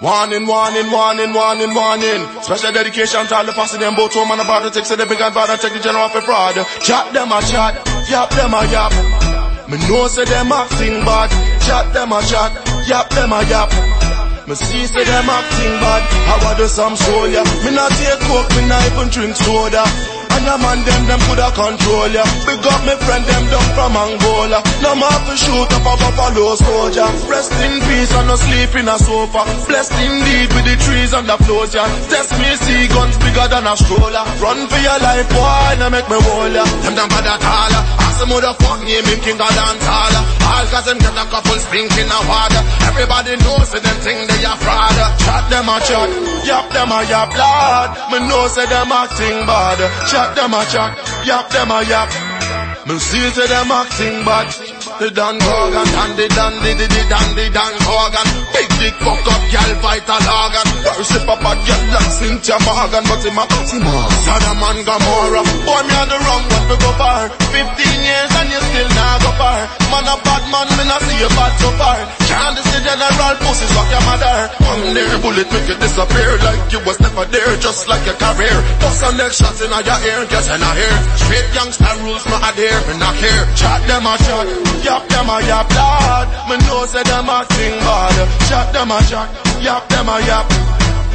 Warning, warning, warning, warning, warning. Special dedication to all the posse them both home and about to take to the big and bad and take the general for fraud. Chat them a chat, yap them a yap. Me know say them acting bad. Chat them a chat, yap them a yap. Me see say them acting bad. I do some show. Me not take coke, me not even drink soda. And a man them, them coulda control ya. Big up me friend them down from Angola. No more to shoot up a buffalo soldier. Rest in peace and no sleep in a sofa. Blessed indeed with the trees and the floors ya. Test me see guns bigger than a stroller. Run for your life boy, now make me hold ya. Them them bad at all Ask the fuck name him king of dance all All cause them get a couple stinking of water. Everybody knows say them think they are fraud. Chat them a chat, yap them a yap lad Me know say them acting bad. Chat them a chat, yap them a yap. Me see say them acting bad. The Dan Gorgon and the Dan the the Dan the Dan Gorgon. Big dick fuck up gal fight a organ. First if a bad gal like Cynthia Morgan, but him a a Sodom and Gomorrah. Boy me on the wrong one to go far. Fifteen years and you still not go far. Man a bad man, me not see you bad so far. Can't general pussy suck your mother. One there bullet make you disappear like you was never there, just like your career. Bust a next shot in your ear, guess I not here. Straight youngster rules not adhere, me not care. Chat them a chat, yap them a yap, lad. Me know say them acting bad. Chat them a chat, yap them a yap.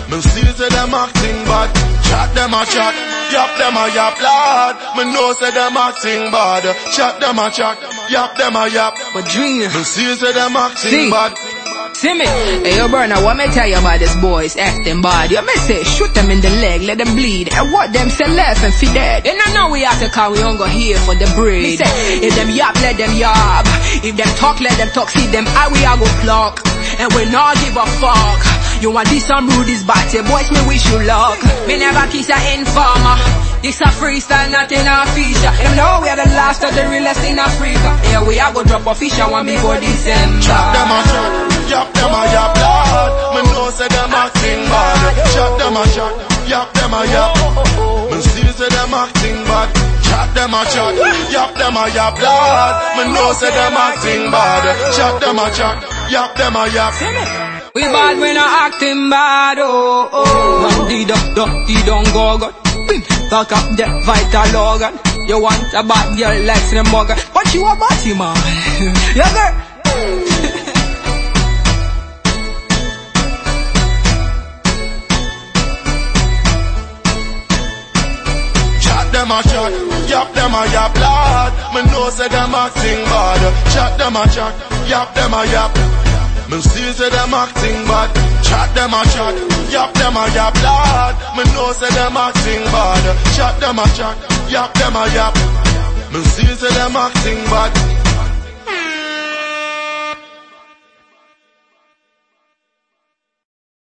Me see say them acting bad. Chat them a chat, yap them a yap, lad. Me know say them acting bad. Chat them a chat, yap them a yap. But Junior, Me see say them acting See. bad. See me? Hey, yo, Burna, what me tell you about this boys acting bad? You may say, shoot them in the leg, let them bleed. And what them say left and feed dead. They don't know we have to call we don't go here for the breed. Me say, if them yap, let them yap. If them talk, let them talk. See them, I we are go flock. And we not give a fuck. You want this some rude is bad, say boys me wish you luck. Me never kiss a informer. This a freestyle, not in a feature. Them know we are the last of the realest in Africa. Yeah, we are go drop a fish and one before December. Chop them a shot, yap them a yap, lad. Me know say them acting bad. Chop them a shot, yap them a yap. Me see say them acting bad. Chop them a shot, yap them a yap, lad. Me know say them acting bad. Chop them a shot, yap them a yap. We bad when I acting bad, oh, oh. Di da, da, di don't go, go. Talk up the vital organ. You want a bad girl like Slim Morgan. But you a body man. yeah, girl. A chat, yap them a yap, lad. Me know say them acting bad. Chat them a chat, yap them a yap. Me see say them acting bad. Chat them a chat, yap them a yap, lad. Me know say them acting bad. Chat them a chat, yap them a yap. Me see say them acting bad.